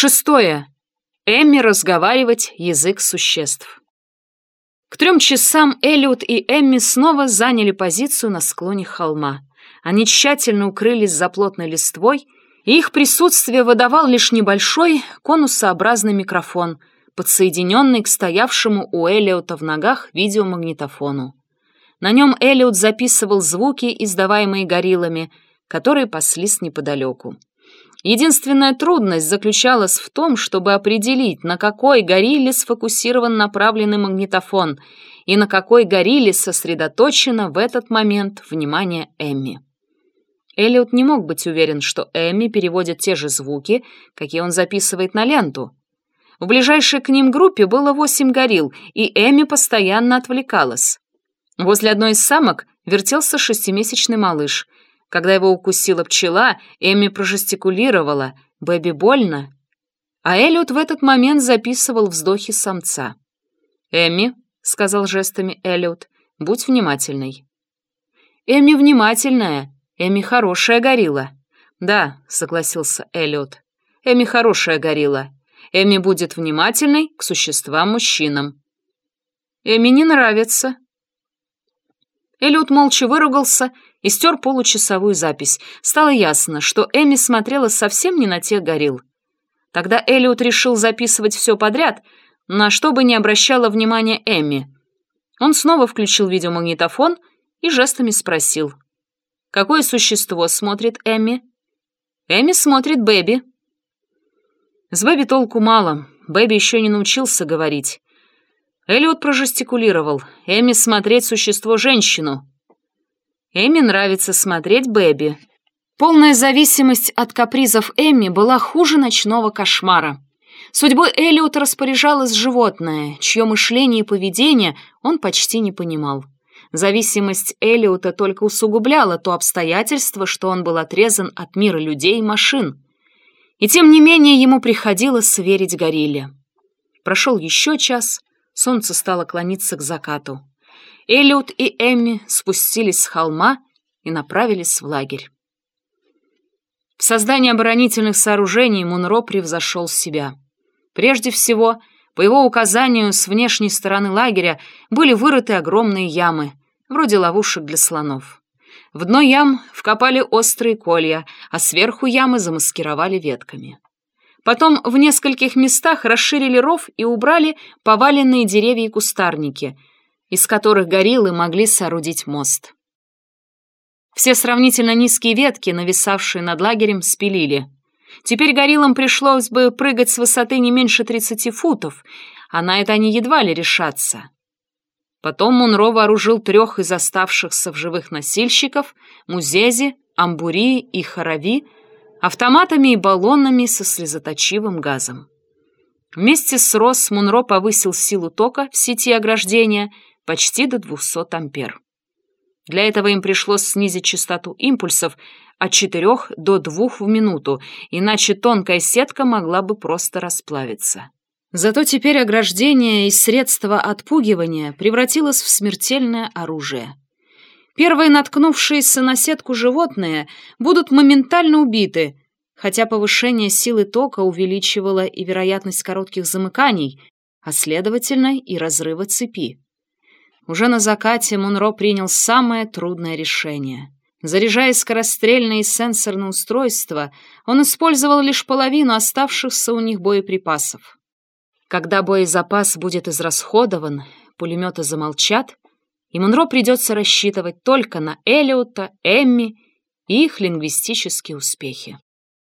Шестое. Эмми разговаривать язык существ. К трем часам Элliot и Эмми снова заняли позицию на склоне холма. Они тщательно укрылись за плотной листвой, и их присутствие выдавал лишь небольшой конусообразный микрофон, подсоединенный к стоявшему у Эллиота в ногах видеомагнитофону. На нем Эллиот записывал звуки, издаваемые гориллами, которые паслись неподалеку. Единственная трудность заключалась в том, чтобы определить, на какой горилле сфокусирован направленный магнитофон и на какой горилле сосредоточено в этот момент внимание Эмми. Эллиот не мог быть уверен, что Эмми переводит те же звуки, какие он записывает на ленту. В ближайшей к ним группе было восемь горилл, и Эмми постоянно отвлекалась. Возле одной из самок вертелся шестимесячный малыш — когда его укусила пчела, Эми прожестикулировала «Бэби больно?». А Эллиот в этот момент записывал вздохи самца. «Эми», — сказал жестами Эллиот, — «будь внимательной». «Эми внимательная, Эми хорошая горилла». «Да», — согласился Эллиот, — «Эми хорошая горилла. Эми будет внимательной к существам-мужчинам». «Эми не нравится». Эллиот молча выругался и стер получасовую запись. Стало ясно, что Эми смотрела совсем не на тех горилл. Тогда Эллиот решил записывать все подряд, на что бы не обращала внимания Эми. Он снова включил видеомагнитофон и жестами спросил. «Какое существо смотрит Эми?» «Эми смотрит Бэби». С Бэби толку мало, Бэби еще не научился говорить. Эллиот прожестикулировал. «Эми смотреть существо-женщину». Эми нравится смотреть Бэби. Полная зависимость от капризов Эми была хуже ночного кошмара. Судьбой Эллиота распоряжалось животное, чье мышление и поведение он почти не понимал. Зависимость Эллиота только усугубляла то обстоятельство, что он был отрезан от мира людей и машин. И тем не менее ему приходилось сверить горилле. Прошел еще час, солнце стало клониться к закату. Эллиот и Эмми спустились с холма и направились в лагерь. В создании оборонительных сооружений Мунро превзошел себя. Прежде всего, по его указанию, с внешней стороны лагеря были вырыты огромные ямы, вроде ловушек для слонов. В дно ям вкопали острые колья, а сверху ямы замаскировали ветками. Потом в нескольких местах расширили ров и убрали поваленные деревья и кустарники — из которых гориллы могли соорудить мост. Все сравнительно низкие ветки, нависавшие над лагерем, спилили. Теперь гориллам пришлось бы прыгать с высоты не меньше 30 футов, а на это они едва ли решатся. Потом Мунро вооружил трех из оставшихся в живых носильщиков, Музези, Амбури и Харави, автоматами и баллонами со слезоточивым газом. Вместе с Рос Мунро повысил силу тока в сети ограждения — почти до 200 ампер. Для этого им пришлось снизить частоту импульсов от 4 до 2 в минуту, иначе тонкая сетка могла бы просто расплавиться. Зато теперь ограждение и средство отпугивания превратилось в смертельное оружие. Первые наткнувшиеся на сетку животные будут моментально убиты, хотя повышение силы тока увеличивало и вероятность коротких замыканий, а следовательно и разрыва цепи. Уже на закате Мунро принял самое трудное решение. Заряжая скорострельное и сенсорное устройство, он использовал лишь половину оставшихся у них боеприпасов. Когда боезапас будет израсходован, пулеметы замолчат, и Мунро придется рассчитывать только на Элиота, Эмми и их лингвистические успехи.